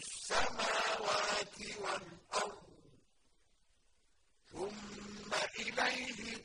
السَّمَاوَاتِ وَالْأَرْضِ. ثُمَّ إِلَيْهِ